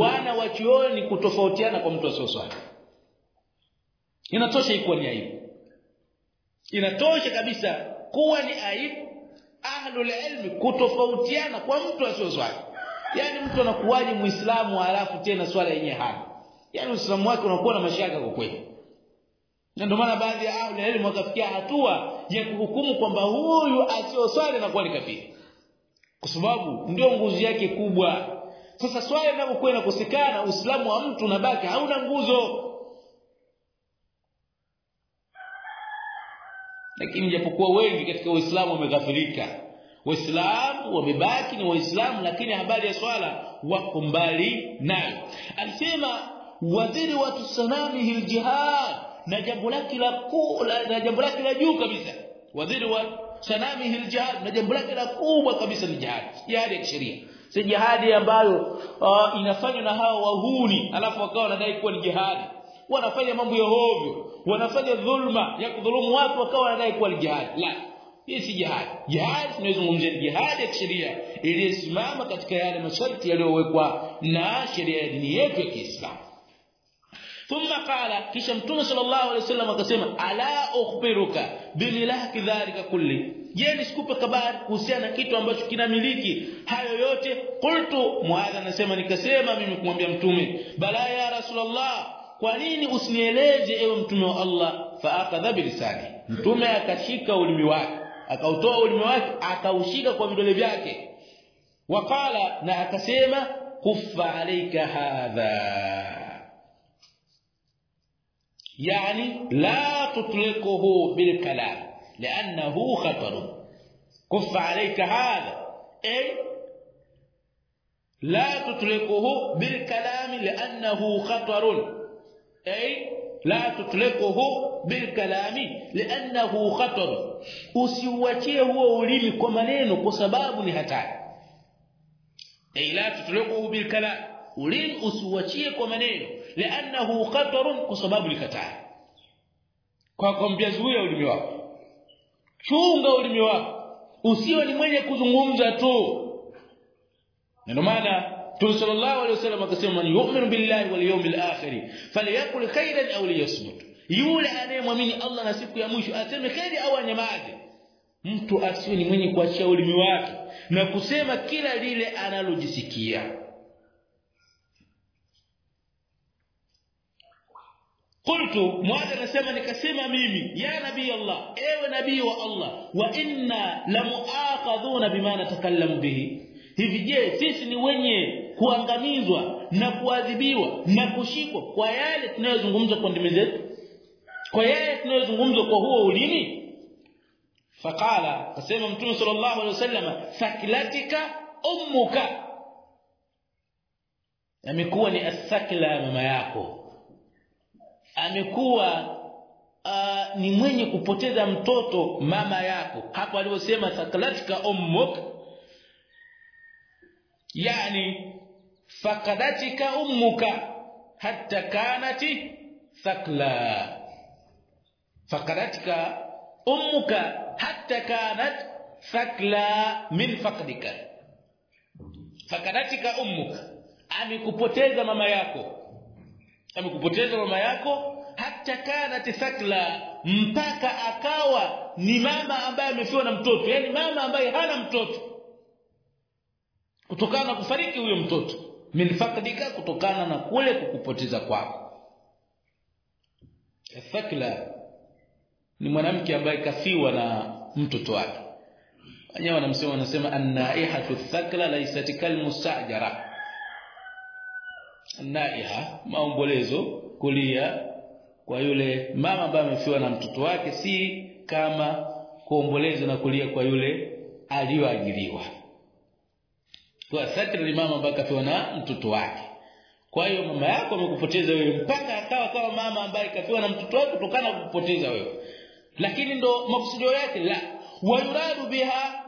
wana wa chuoni kutofautiana kwa mtu asiyoswali inatosha ikuwa ni aibu. Inatosha kabisa kuwa ni aibu. Ahlul ilmi kutofautiana kwa mtu asiyoswali yani mtu anakuwaje muislamu halafu tena swala yenye hana? Yani uislamu wake unakuwa na mashaka kwa kweli. Na ndio maana baadhi ya ahlul ilmi wakafikia hatua ya kuhukumu kwamba huyu asiyoswali anakuwa ni kafiri. Kwa sababu ndio nguzo yake kubwa. Sasa swala linapokuwa inakosekana uislamu wa mtu unabaki hauna nguzo lakini japokuwa wengi katika uislamu wameghafirika waislamu wamebaki ni waislamu lakini habari ya swala wako mbali nayo. Alisema wadhiri watu sanamihi aljihad na jambo lake la kula na jambo lake la juu kabisa. Wadhiri wa sanamihi aljihad na jambo lake la kubwa kabisa ni jihad jihad ya kisheria. Si jihadi ambayo uh, inafanywa na hawa wahuni alafu wakawa wanadai kuwa ni jihadi wanafanya mambo ya hovyo wanafanya dhulma ya kudhulumu watu wakawa wanadai kuwa ni jihadi. La hii si jihad jihad tunazungumzia jihad ya kisheria iliyosimama katika yale masharti yaliyowekwa na sheria ya dini yetu ya Kiislamu. Thumma qala kisha mtume sallallahu alaihi wasallam akasema ala ukhbiruka bimilaki dhalika kulli. Je nisikupe habari kuhusiana na kitu ambacho kinamiliki hayo yote? Qultu muadha anasema nikasema mimi kumwambia mtume bala ya rasulullah kwa nini usinieleze ewe mtume wa Allah fa akadha bilisani mtume akashika ulimi wake akautoa ulimi wake akaushika kwa vidole vyake wakala na akasema kuffa alayka hadha يعني لا تطلقه بالكلام لأنه خطر كف عليك هذا اي لا تطلقه بالكلام لأنه خطر اي لا تطلقه بالكلام لانه خطر usiuachie huo ulimi kwa maneno kwa sababu ni hatari. اي لا تطلقه بالكلام ulimi usiuachie kwa maneno لانه خطر kwa sababu ni hatari. Kwa kumbia zuia ulimi wako. Chunga ulimi wako. Usiwe ni mwenye kuzungumza tu. Ndio maana Mtume sallallahu alaihi wasallam akasema man yu'minu billahi wal yawmil akhir falyakul khairan aw liyasmut. Yule anayemwamini Allah na siku ya mwisho aseme kheri au anyamaze mtu asiwe ni mwenye kuachia ulimi wake na kusema kila lile analojisikia. Qultu muadha anasema nikasema mimi ya nabii Allah ewe nabii wa Allah wa inna lamuaqadhuna bima natakallamu bihi hivi je sisi ni wenye kuangamizwa na kuadhibiwa na kushikwa kwa yale tunayozungumza kwa ndimi zetu? Kwa yale tunayozungumza kwa huo ulimi? Faqala kasema mtume sallallahu alaihi wasallam sakilatika ummuka. Amekuwa ni athakla mama yako. Amekuwa uh, ni mwenye kupoteza mtoto mama yako. Hapo aliposema thaklatika ummuk yani fakadatika ummuka hatta kanati thakla fakadatika ummuka hatta kanat thakla min faqdika. Fakadatika ummuka amekupoteza mama yako. Amekupoteza mama yako hatta kanat thakla mpaka akawa ni mama ambaye amefiwa na mtoto. Yani mama ambaye hana mtoto kutokana na kufariki huyo mtoto. Min fakdika kutokana na kule kukupoteza kwako. Thakla ni mwanamke ambaye kafiwa na mtoto wake. Wenyewe wanamsema wanasema annaihatu thakla laysat kalmustajara. Naiha maombolezo kulia kwa yule mama ambaye amefiwa na mtoto wake si kama kuomboleza na kulia kwa yule aliyoajiriwa kwa satri mama ambaye kafiwa na mtoto wake. Kwa hiyo mama yako amekupoteza wewe mpaka akawa kama mama ambaye kafiwa na mtoto wake kutokana na kukupoteza wewe. Lakini ndo makusudio yake la. Wayuradu biha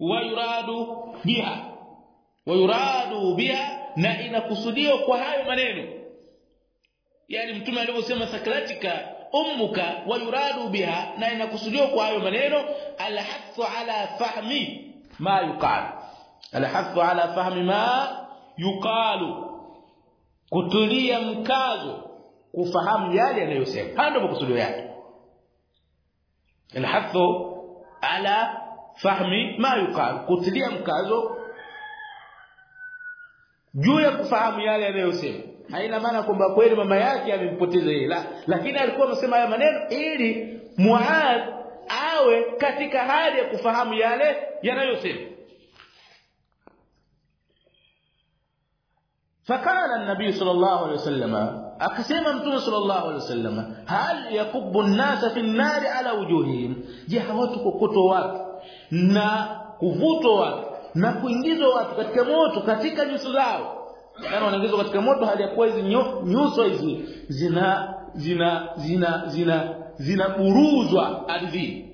wayuradu biha. Wayuradu biha na inakusudiwa kwa hayo maneno. Yani mtume alivyosema sakratika ummuka wayuradu biha na inakusudiwa kwa hayo maneno alhasu ala fahmi ma yuqal alhathu ala fahmi ma yuqalu. Kutulia mkazo kufahamu yale yanayosema hayo ndio makusudio yake. Alhathu ala fahmi ma yuqal kutulia mkazo juu ya kufahamu yale yanayosema haina maana kwamba kweli mama yake amempoteza yeye. La lakini alikuwa anasema haya maneno ili Muadh awe katika hali ya kufahamu yale yanayosema فقال النبي صلى الله عليه وسلم akasema mtume sallallahu alaihi wasallam hal yakubbu an-nas fi an-nar ala wujuhihim je hawatu kokoto watu na kuvutwa watu na kuingizwa watu katika moto katika nyuso zao yani wanaingizwa katika moto hali ya kuwa hizi nyuso hizi zina zina zina zina zinaburuzwa ardhini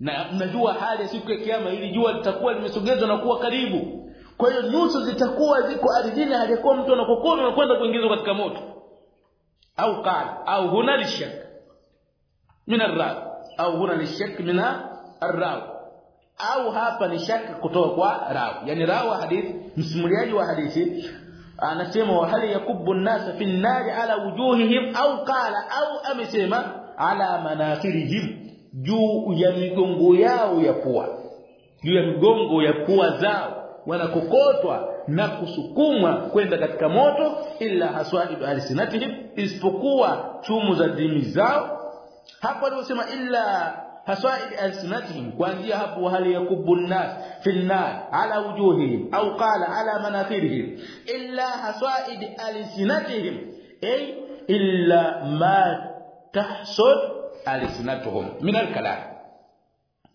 na mnajua hali ya siku ya kiyama ili jua litakuwa limesogezwa na kuwa karibu kwa hiyo nyuso zitakuwa ziko ardhini aliyekuwa mtu anakokona na kwenda kuingizwa katika moto. Au qala au huna lishak min arrab au huna lishak min arrab au hapa ni shaka kutoka kwa rawi yani rawi wa hadithi msimuliaji wa hadithi anasema wa hali yakubbu an-nasa fi an-nari ala wujuhihim? Au qala au amesema ala manakhirihim juu ya migongo yao ya pua. Juu ya migongo ya pua zao wanakokotwa na kusukumwa kwenda katika moto illa haswaid alsinatihim isipokuwa chumu za dimi zao. Hapo aliposema illa haswaid alsinatihim kuanzia hapo hali yakubu nas fi ala wujuhihim au qala ala manakhirihim illa haswaid alsinatihim ay illa ma tahsud alsinatuhum min alkalam.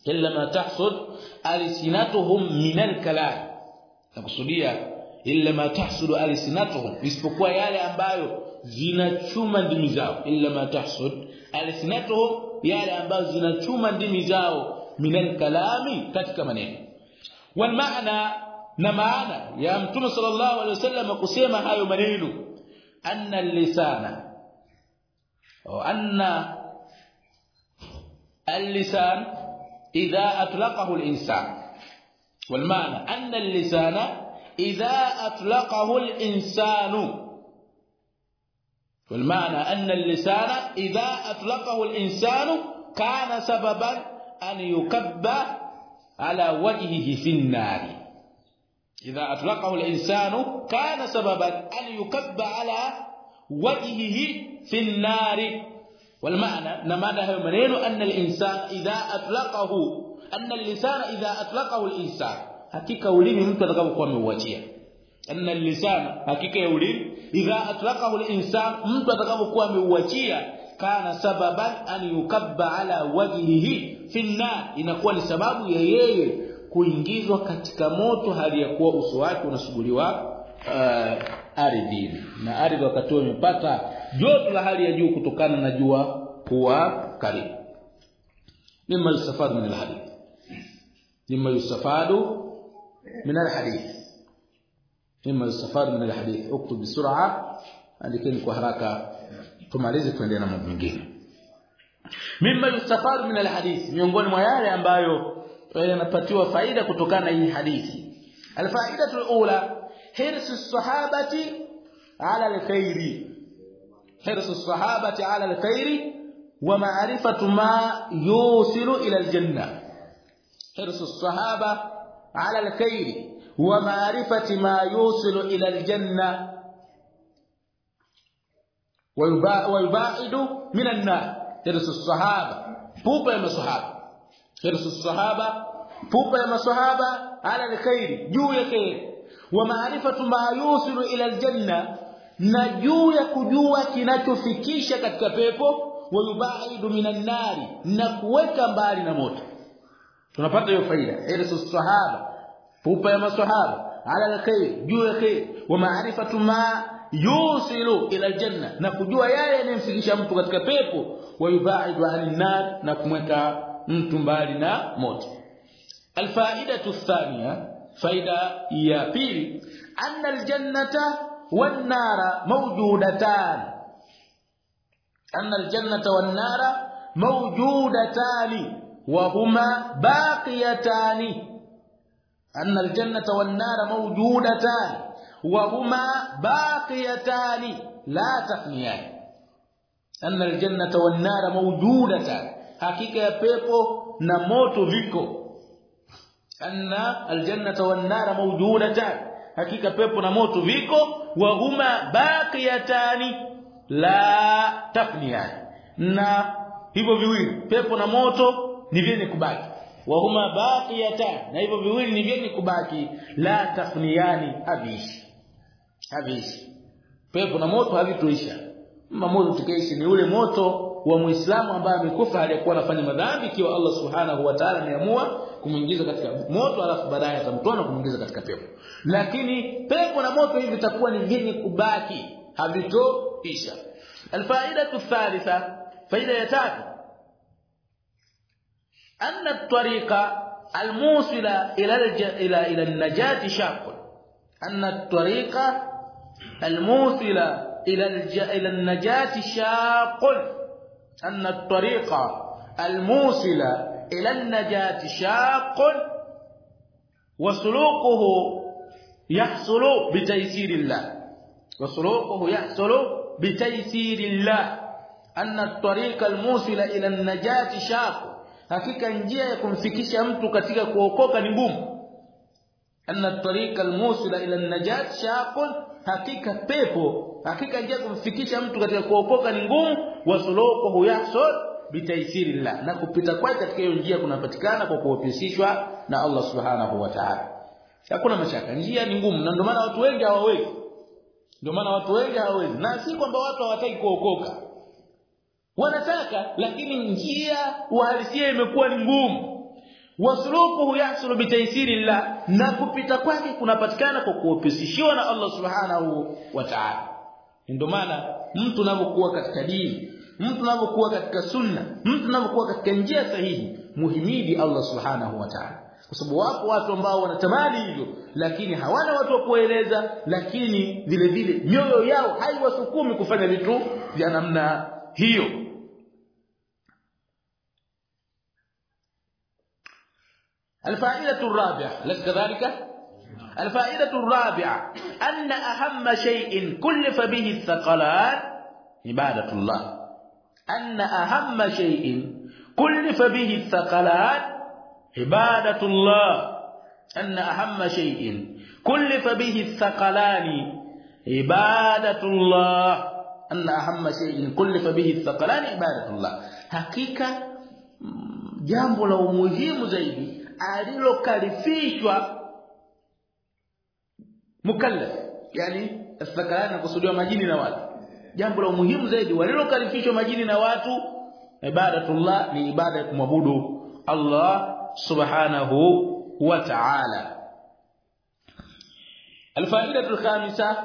Illa ma tahsud alsinatuhum min alkalam nakusudia illa ma tahsudu alsinatuhum isipokuwa yale ambayo zinachuma ndimi zao illa ma tahsud alsinatuhum yale ambayo zinachuma ndimi zao minal kalami katika maneno wal maana na maana ya mtume sallallahu alaihi wasallam kusema hayo maneno anna lisana au anna اللسان إذا أطلقه الإنسان والمعنى أن اللسان إذا أطلقه الإنسان. والمعنى أن اللسان إذا أطلقه الإنسان كان سببا أن يكب على وجهه في النار. إذا أطلقه الإنسان كان سببا أن يكب على وجهه في النار. والمعنى نماذا هو منين؟ أن الإنسان إذا أطلقه anna lisana idha atlaqahu al-insan hakika ulimi mtu atakapokuwa ameuachia. Anna lisana hakika ya ulimi idha atlaqahu al-insan mtu atakapokuwa ameuachia kana sababan an yukabba ala wajhihi fi an-nar inakuwa ni sababu ya yeye kuingizwa katika moto hali ya kuwa uso wake unasuguliwa uh, ardhini. Na ardhi wakati umepata joto la hali ya juu kutokana na jua kuwa karibu mimma al-safar min al-hadith. مما يستفاد من الحديث. مما يستفاد من الحديث. اكتب بسرعة. لكن بحركه تمالزي تندي على موضوع مغير مما يستفاد من الحديث. مiongoni mwa yale ambayo yanapatiwa faida kutokana na hii hadithi الفائده الأولى حرص الصحابة على الخير. حرص الصحابة على الخير ومعرفة ما يوصل إلى الجنة. hirsu sahaba ala alkhair wa ma'rifati ma yusilu ila aljanna wa yubaidu min an-nar hirsu sahaba pupa ya masahaba. Hirsu sahaba pupa ya masahaba ala alkhair juu ya khair. Wa maarifatu ma yusilu ila aljanna na juu ya kujua kinachofikisha katika pepo wa yubaidu minan nari na kuweka mbali na moto tunapata hiyo faida. Irsu sahaba. Pupa ya masahaba. Ala alkhair juu ya khair. Wa maarifatu ma yusilu ila aljanna. Na kujua yale yanayomfikisha mtu katika pepo. Wa yubaidu anin nar. Na kumweka mtu mbali na moto. Alfaidatu thania faida ya pili. Anna aljannata wan nara mawjudatan. Anna aljannata wan nara mawjudatan وهما باقيتان أن الجنة والنار موجودتان وهما باقيتان لا تفنيان أن الجنة والنار موجودتان حقيقة بيبو نموت viko أن الجنة والنار موجودتان حقيقة بيبو نموت viko وهما باقيتان لا تفنيان na hivyo viwili pepo na moto ni vyenye kubaki. Wa huma baqiyatan. Na hivyo viwili ni vyenye kubaki. La tafniyani havishi havishi pepo na moto havitoisha moto tukaishi ni ule moto wa muislamu ambaye amekufa aliyekuwa anafanya madhambi ikiwa Allah subhanahu wa ta'ala ameamua kumuingiza katika moto alafu baadaye atamtoa na kumuingiza katika pepo. Lakini pepo na moto hivi vitakuwa ni vyenye kubaki. Havitoisha. Alfaida thalitha. Faida ya tatu أن الطريق الموصل إلى إلى إلى النجاة شاق. أن الطريق الموصل إلى الج... إلى النجاة شاق. أن الطريق الموصل إلى النجاة شاق. وسلوكه يحصل بتيسير الله. وسلوكه يحصل بتيسير الله. أن الطريق الموصل إلى النجاة شاق. Hakika njia ya kumfikisha mtu katika kuokoka ni ngumu anna at-tariqa al-musila ila an-najat shaq hakika pepo hakika njia kumfikisha mtu katika kuokoka ni ngumu. Wasuluquhu yahsul bitaisirillah na kupita kwake katika hiyo njia kunapatikana kwa kuopesishwa na Allah subhanahu wa ta'ala. Hakuna mashaka njia ni ngumu. Na ndio maana watu wengi hawawezi. Ndio maana watu wengi hawawezi. Na si kwamba watu hawataki kuokoka wanataka lakini njia uhalisia imekuwa ni ngumu. Wasulukuhu yahsulu bitaisirillah na kupita kwake kunapatikana kwa kuopesishiwa na Allah subhanahu wa ta'ala. Ndio maana mtu anapokuwa katika dini mtu anapokuwa katika sunna mtu anapokuwa katika njia sahihi muhimidi Allah subhanahu wa ta'ala. Kwa sababu wapo watu ambao wanatamani hivyo lakini hawana watu wa kueleza lakini vile vile mioyo yao haiwasukumi kufanya vitu vya namna hiyo الفائدة الرابعة أليس كذلك؟ الفائدة الرابعة أن أهم شيء كلف به الثقلان عبادة الله. أن أهم شيء كلف به الثقلان عبادة الله. أن أهم شيء كلف به الثقلان عبادة الله. أن أهم شيء كلف به الثقلان عبادة الله. حقيقة jambo la umuhimu zaidi alilokalifishwa mukallaf yani astakalana kusudiwa majini na watu jambo la muhimu zaidi walilokalifishwa majini na watu ibadatullah ni ibada ya kumwabudu Allah subhanahu wa ta'ala الفائده الخامسه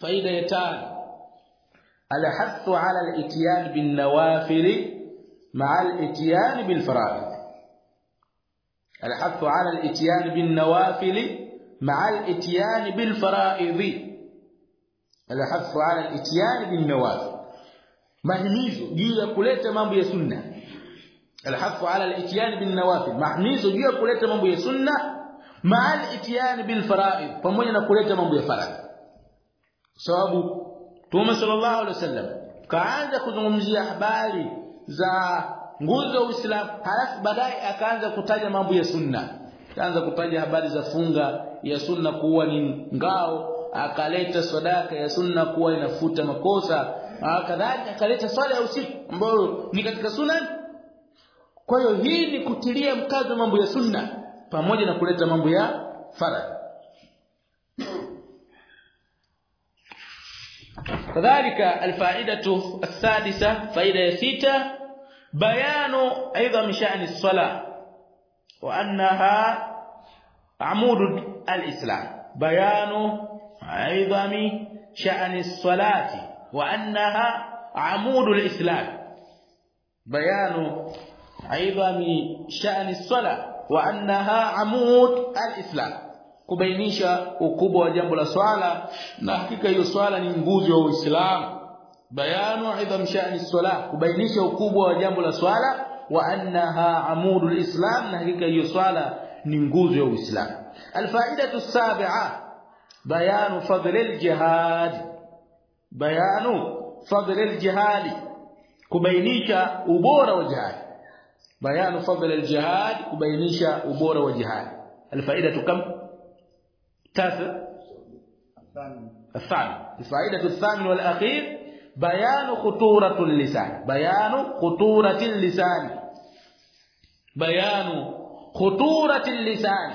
فائده يتان الحث على الاتيان بالنوافل مع الاتيان بالفرائض الحث على الإتيان بالنوافل مع الإتيان بالفرائض. الحث على الإتيان بالنوافل. ما هميزه جي جيه كلت مambo ya سنة الحث على الإتيان بالنوافل. ما هميزه جي جيه كلت مambo ya سنة مع الإتيان بالفرائض. Pamoja na kuleta mambo ya farad. Sababu tuma sallallahu alaihi wasallam kaanza kuzungumzia habari za nguzo za Uislamu halafu baadaye akaanza kutaja mambo ya sunna akaanza kutaja habari za funga ya sunna kuwa ni ngao akaleta sadaka ya sunna kuwa inafuta makosa kadhalika akaleta swala ya usiku ambayo ni katika sunan kwa hiyo hii ni kutilia mkazo mambo ya sunna pamoja na kuleta mambo ya faradhi كذلك الفائده السادسه فائده سته بيان ايضا من شان الصلاه وانها عمود الاسلام بيان ايضا من شان الصلاه وانها عمود الاسلام بيان ايضا من شان الصلاه وانها عمود الاسلام kubainisha ukubwa wa jambo la swala na hakika hiyo swala ni nguzo ya Uislamu bayanu idham sha'ni swala kubainisha ukubwa wa jambo la swala wa annaha amudul islam na hakika hiyo swala ni nguzo ya Uislamu alfaidatu sabi'a bayanu fadl aljihad bayanu fadl aljihad kubainisha ubora wa jihad bayanu fadl aljihad kubainisha ubora wa jihad alfaidatu kam تاسع الثاني الفائده الثامن والاخير بيان خطوره اللسان بيان خطوره اللسان بيان خطوره اللسان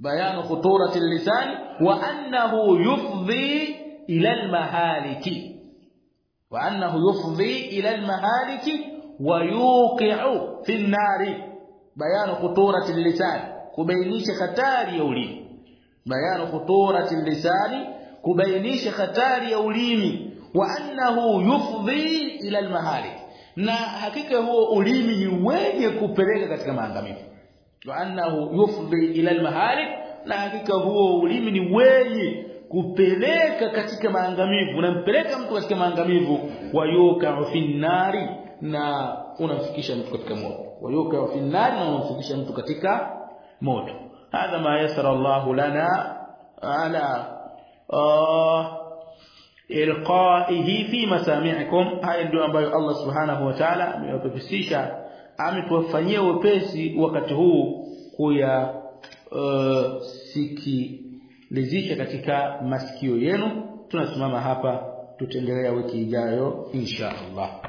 بيان خطوره اللسان وانه يفضي الى المهالك وانه يفضي الى المهالك ويوقع في النار بيان خطوره اللسان kubainisha hatari ya ulimi bayanu khuturati lisani kubainisha hatari ya ulimi wa annahu yufdhi ila almahalik. Na hakika huo ulimi ni wenye kupeleka katika maangamizi wa annahu yufdhi ila almahalik na hakika huo ulimi ni wenye kupeleka katika maangamivu unampeleka mtu katika maangamivu. Wa yuka fi nari na unamfikisha mtu katika moto. Wayuka fi nar na unamfikisha mtu katika moto. Hadha ma yasara Allah lana ala ilqaihi fi masami'ikum. Haya ndio ambayo Allah subhanahu wa ta'ala amewapepesisha ametuwafanyia wepesi wakati huu kuya uh, sikilizisha katika masikio yenu. Tunasimama hapa tutaendelea wiki ijayo insha Allah